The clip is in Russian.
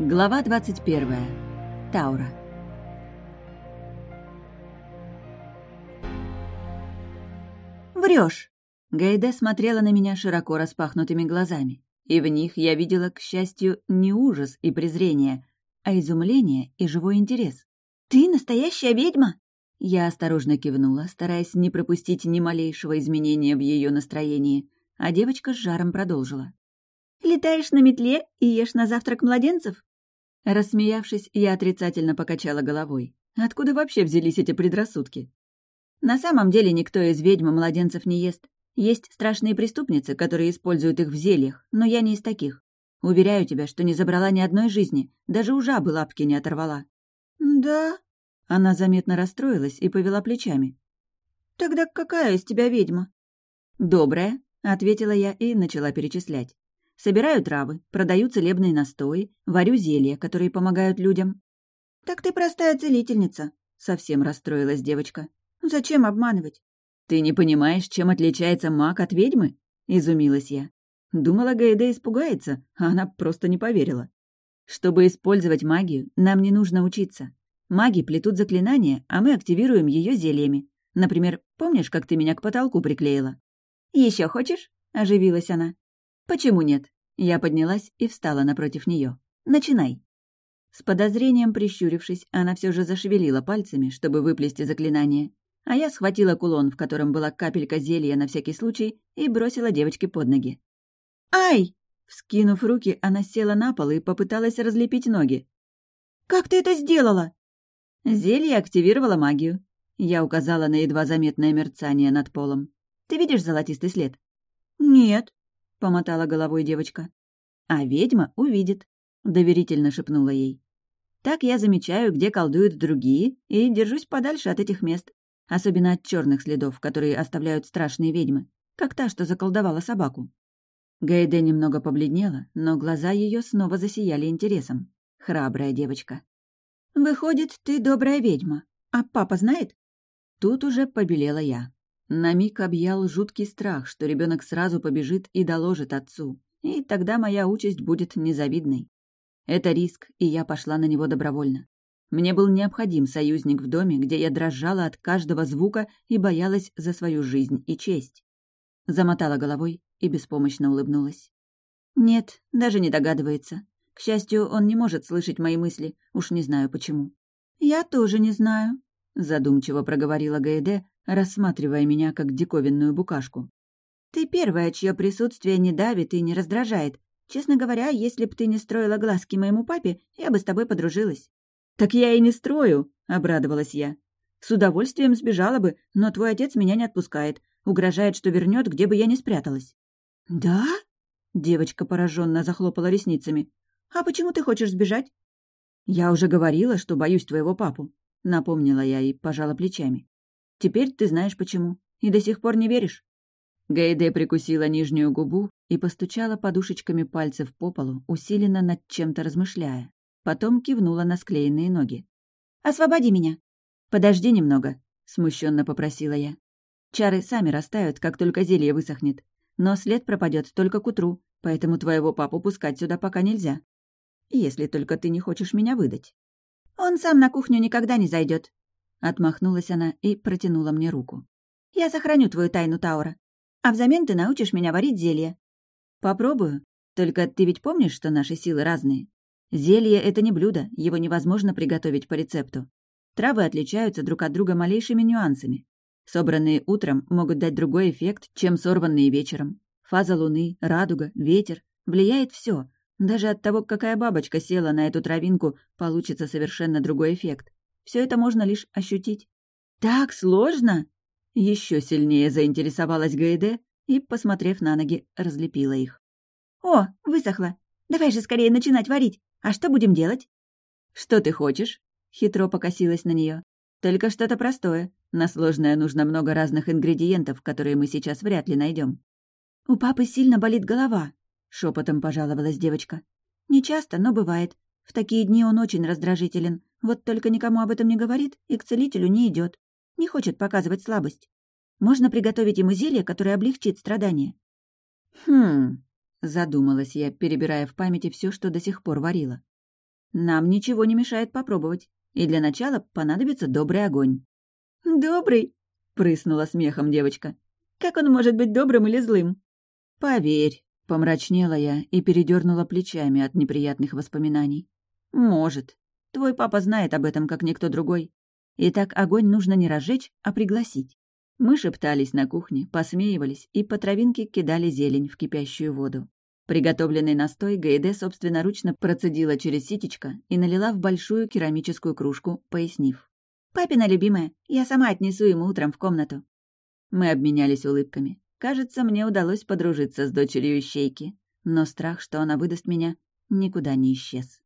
Глава 21. Таура. Врешь. Гайде смотрела на меня широко распахнутыми глазами, и в них я видела, к счастью, не ужас и презрение, а изумление и живой интерес. «Ты настоящая ведьма?» Я осторожно кивнула, стараясь не пропустить ни малейшего изменения в ее настроении, а девочка с жаром продолжила. «Летаешь на метле и ешь на завтрак младенцев?» Рассмеявшись, я отрицательно покачала головой. Откуда вообще взялись эти предрассудки? На самом деле никто из ведьм младенцев не ест. Есть страшные преступницы, которые используют их в зельях, но я не из таких. Уверяю тебя, что не забрала ни одной жизни, даже у жабы лапки не оторвала. «Да?» Она заметно расстроилась и повела плечами. «Тогда какая из тебя ведьма?» «Добрая», — ответила я и начала перечислять. Собираю травы, продаю целебные настои, варю зелья, которые помогают людям». «Так ты простая целительница», — совсем расстроилась девочка. «Зачем обманывать?» «Ты не понимаешь, чем отличается маг от ведьмы?» — изумилась я. Думала, Гаэде испугается, а она просто не поверила. Чтобы использовать магию, нам не нужно учиться. Маги плетут заклинания, а мы активируем ее зельями. Например, помнишь, как ты меня к потолку приклеила? Еще хочешь? оживилась она. «Почему нет?» Я поднялась и встала напротив нее. «Начинай». С подозрением прищурившись, она все же зашевелила пальцами, чтобы выплести заклинание, а я схватила кулон, в котором была капелька зелья на всякий случай, и бросила девочке под ноги. «Ай!» Вскинув руки, она села на пол и попыталась разлепить ноги. «Как ты это сделала?» Зелье активировало магию. Я указала на едва заметное мерцание над полом. «Ты видишь золотистый след?» «Нет», — помотала головой девочка. «А ведьма увидит», — доверительно шепнула ей. «Так я замечаю, где колдуют другие, и держусь подальше от этих мест, особенно от черных следов, которые оставляют страшные ведьмы, как та, что заколдовала собаку». Гайде немного побледнела, но глаза ее снова засияли интересом. Храбрая девочка. «Выходит, ты добрая ведьма. А папа знает?» Тут уже побелела я. На миг объял жуткий страх, что ребенок сразу побежит и доложит отцу, и тогда моя участь будет незавидной. Это риск, и я пошла на него добровольно. Мне был необходим союзник в доме, где я дрожала от каждого звука и боялась за свою жизнь и честь. Замотала головой и беспомощно улыбнулась. Нет, даже не догадывается. К счастью, он не может слышать мои мысли, уж не знаю почему. «Я тоже не знаю», — задумчиво проговорила Гаэде, рассматривая меня как диковинную букашку. «Ты первая, чье присутствие не давит и не раздражает. Честно говоря, если б ты не строила глазки моему папе, я бы с тобой подружилась». «Так я и не строю», — обрадовалась я. «С удовольствием сбежала бы, но твой отец меня не отпускает. Угрожает, что вернет, где бы я ни спряталась». «Да?» — девочка пораженно захлопала ресницами. «А почему ты хочешь сбежать?» «Я уже говорила, что боюсь твоего папу», — напомнила я и пожала плечами. Теперь ты знаешь почему. И до сих пор не веришь?» Гайде прикусила нижнюю губу и постучала подушечками пальцев по полу, усиленно над чем-то размышляя. Потом кивнула на склеенные ноги. «Освободи меня!» «Подожди немного», — смущенно попросила я. «Чары сами растают, как только зелье высохнет. Но след пропадет только к утру, поэтому твоего папу пускать сюда пока нельзя. Если только ты не хочешь меня выдать». «Он сам на кухню никогда не зайдет, Отмахнулась она и протянула мне руку. «Я сохраню твою тайну, Таура. А взамен ты научишь меня варить зелье». «Попробую. Только ты ведь помнишь, что наши силы разные? Зелье — это не блюдо, его невозможно приготовить по рецепту. Травы отличаются друг от друга малейшими нюансами. Собранные утром могут дать другой эффект, чем сорванные вечером. Фаза луны, радуга, ветер — влияет все. Даже от того, какая бабочка села на эту травинку, получится совершенно другой эффект. Все это можно лишь ощутить. «Так сложно?» Еще сильнее заинтересовалась Гаэде и, посмотрев на ноги, разлепила их. «О, высохло! Давай же скорее начинать варить! А что будем делать?» «Что ты хочешь?» — хитро покосилась на нее. «Только что-то простое. На сложное нужно много разных ингредиентов, которые мы сейчас вряд ли найдем. «У папы сильно болит голова», — шепотом пожаловалась девочка. «Не часто, но бывает. В такие дни он очень раздражителен. Вот только никому об этом не говорит и к целителю не идет. Не хочет показывать слабость. Можно приготовить ему зелье, которое облегчит страдания. Хм, задумалась я, перебирая в памяти все, что до сих пор варила. Нам ничего не мешает попробовать. И для начала понадобится добрый огонь». «Добрый?» — прыснула смехом девочка. «Как он может быть добрым или злым?» «Поверь», — помрачнела я и передернула плечами от неприятных воспоминаний. «Может. Твой папа знает об этом, как никто другой. Итак, огонь нужно не разжечь, а пригласить. Мы шептались на кухне, посмеивались и по травинке кидали зелень в кипящую воду. Приготовленный настой Гайде собственноручно процедила через ситечко и налила в большую керамическую кружку, пояснив. «Папина любимая, я сама отнесу ему утром в комнату». Мы обменялись улыбками. Кажется, мне удалось подружиться с дочерью Ищейки, но страх, что она выдаст меня, никуда не исчез.